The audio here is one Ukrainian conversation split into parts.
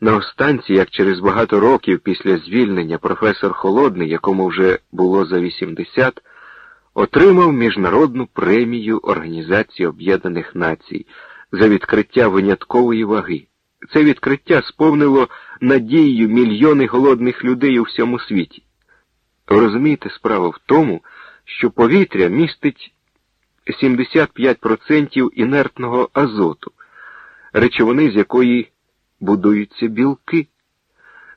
На останці, як через багато років після звільнення професор Холодний, якому вже було за 80, отримав міжнародну премію Організації Об'єднаних Націй за відкриття виняткової ваги. Це відкриття сповнило надією мільйони голодних людей у всьому світі. Розумієте, справа в тому, що повітря містить 75% інертного азоту, речовини, з якої будуються білки.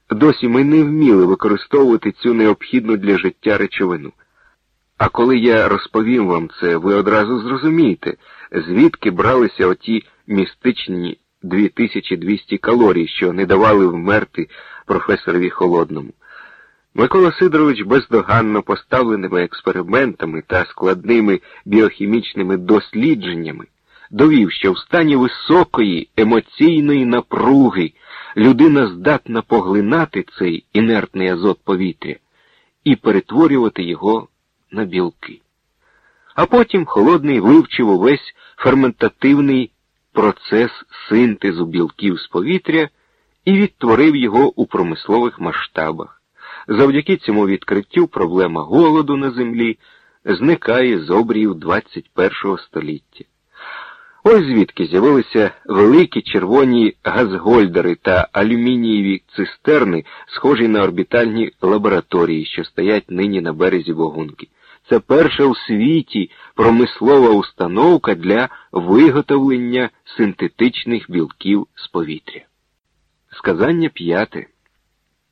Досі ми не вміли використовувати цю необхідну для життя речовину. А коли я розповім вам це, ви одразу зрозумієте, звідки бралися оті містичні 2200 калорій, що не давали вмерти професорові холодному. Микола Сидорович бездоганно поставленими експериментами та складними біохімічними дослідженнями довів, що в стані високої емоційної напруги людина здатна поглинати цей інертний азот повітря і перетворювати його на білки. А потім холодний вивчив увесь ферментативний процес синтезу білків з повітря і відтворив його у промислових масштабах. Завдяки цьому відкриттю проблема голоду на землі зникає з обріїв 21 століття. Ось звідки з'явилися великі червоні газгольдери та алюмінієві цистерни, схожі на орбітальні лабораторії, що стоять нині на березі Вогунки. Це перша у світі промислова установка для виготовлення синтетичних білків з повітря. Сказання п'яте,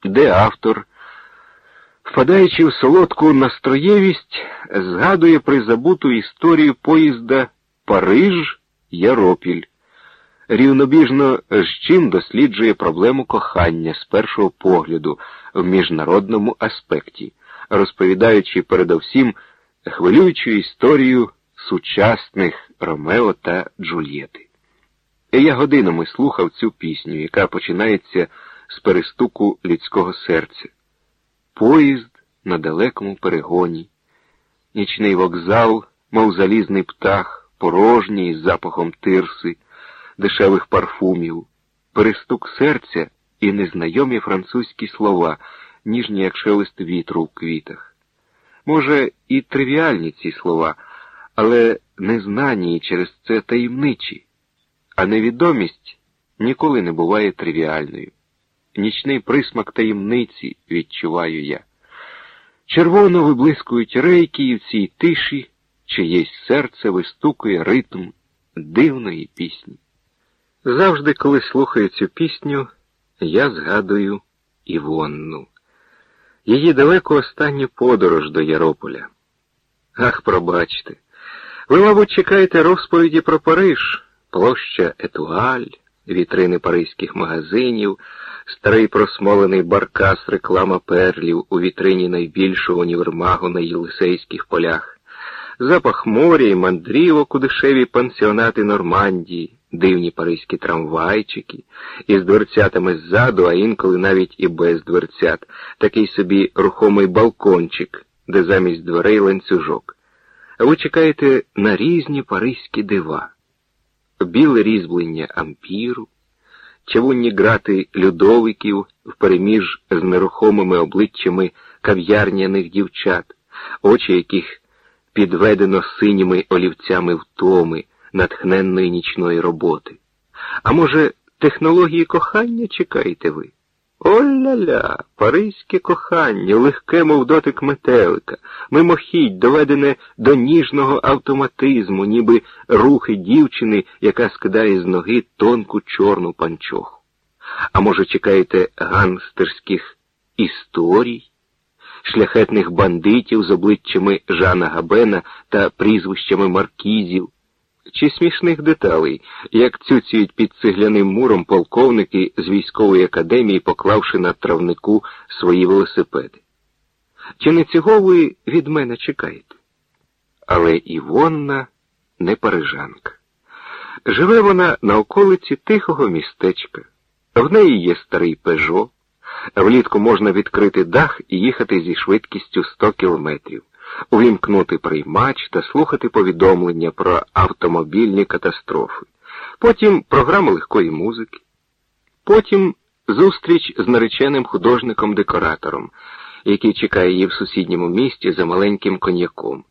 де автор, впадаючи в солодку настроєвість, згадує призабуту історію поїзда Париж Яропіль. Рівнобіжно з чим досліджує проблему кохання з першого погляду в міжнародному аспекті, розповідаючи передовсім хвилюючу історію сучасних Ромео та Джульєти. Я годинами слухав цю пісню, яка починається з перестуку людського серця. Поїзд на далекому перегоні, нічний вокзал, мов залізний птах, порожній з запахом тирси, дешевих парфумів, перестук серця і незнайомі французькі слова, ніжні, як шелест вітру в квітах. Може, і тривіальні ці слова, але незнані через це таємничі, а невідомість ніколи не буває тривіальною. Нічний присмак таємниці відчуваю я. Червоно виблискують рейки і в цій тиші, чиєсь серце вистукує ритм дивної пісні. Завжди, коли слухаю цю пісню, я згадую Івонну її далеку останню подорож до Ярополя. Ах, пробачте, ви, мабуть, чекаєте розповіді про Париж, площа Етуаль, вітрини паризьких магазинів, старий просмолений баркас реклама перлів у вітрині найбільшого універмагу на Єлисейських полях, запах моря і мандрівок у дешеві пансіонати Нормандії, дивні паризькі трамвайчики, із дверцятами ззаду, а інколи навіть і без дверцят, такий собі рухомий балкончик, де замість дверей ланцюжок. Ви чекаєте на різні паризькі дива, біле різьблення ампіру, чавунні грати людовиків впереміж з нерухомими обличчями кав'ярняних дівчат, очі яких підведено синіми олівцями втоми натхненної нічної роботи. А може, технології кохання чекаєте ви? О-ля-ля, паризьке кохання, легке, мов дотик метелика, мимохідь, доведене до ніжного автоматизму, ніби рухи дівчини, яка скидає з ноги тонку чорну панчоху. А може, чекаєте гангстерських історій, шляхетних бандитів з обличчями Жана Габена та прізвищами маркізів? чи смішних деталей, як цюцюють під цегляним муром полковники з військової академії, поклавши на травнику свої велосипеди. Чи не цього ви від мене чекаєте? Але Івонна не парижанка. Живе вона на околиці тихого містечка, в неї є старий пежо, влітку можна відкрити дах і їхати зі швидкістю 100 кілометрів увімкнути приймач та слухати повідомлення про автомобільні катастрофи, потім програми легкої музики, потім Зустріч з нареченим художником-декоратором, який чекає її в сусідньому місті за маленьким коньяком.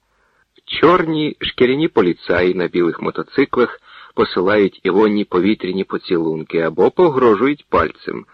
Чорні шкіряні поліцаї на білих мотоциклах посилають Івонні повітряні поцілунки або погрожують пальцем.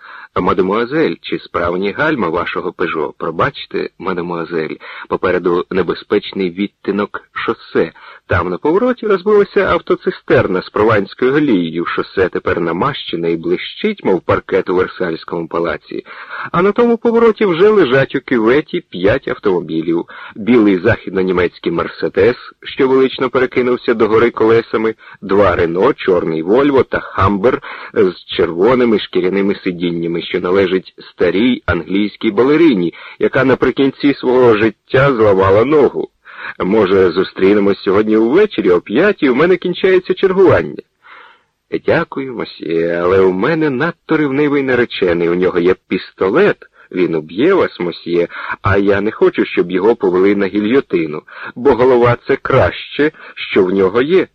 Мадемуазель, чи справні гальма вашого пежо? Пробачте, мадемуазель, попереду небезпечний відтинок шосе. Там на повороті розбилася автоцистерна з прованською глією. Шосе тепер намащене і блищить, мов паркет у Версальському палаці. А на тому повороті вже лежать у кюветі п'ять автомобілів. Білий західно-німецький Мерседес, що велично перекинувся до гори колесами, два Рено, чорний Вольво та Хамбер з червоними шкіряними сидіннями, що належить старій англійській балерині, яка наприкінці свого життя зламала ногу. Може, зустрінемось сьогодні увечері о п'ятій, у мене кінчається чергування. Дякую, мосьє, але у мене надто ревнивий наречений. У нього є пістолет. Він уб'є вас, мосьє, а я не хочу, щоб його повели на гільйотину, бо голова це краще, що в нього є.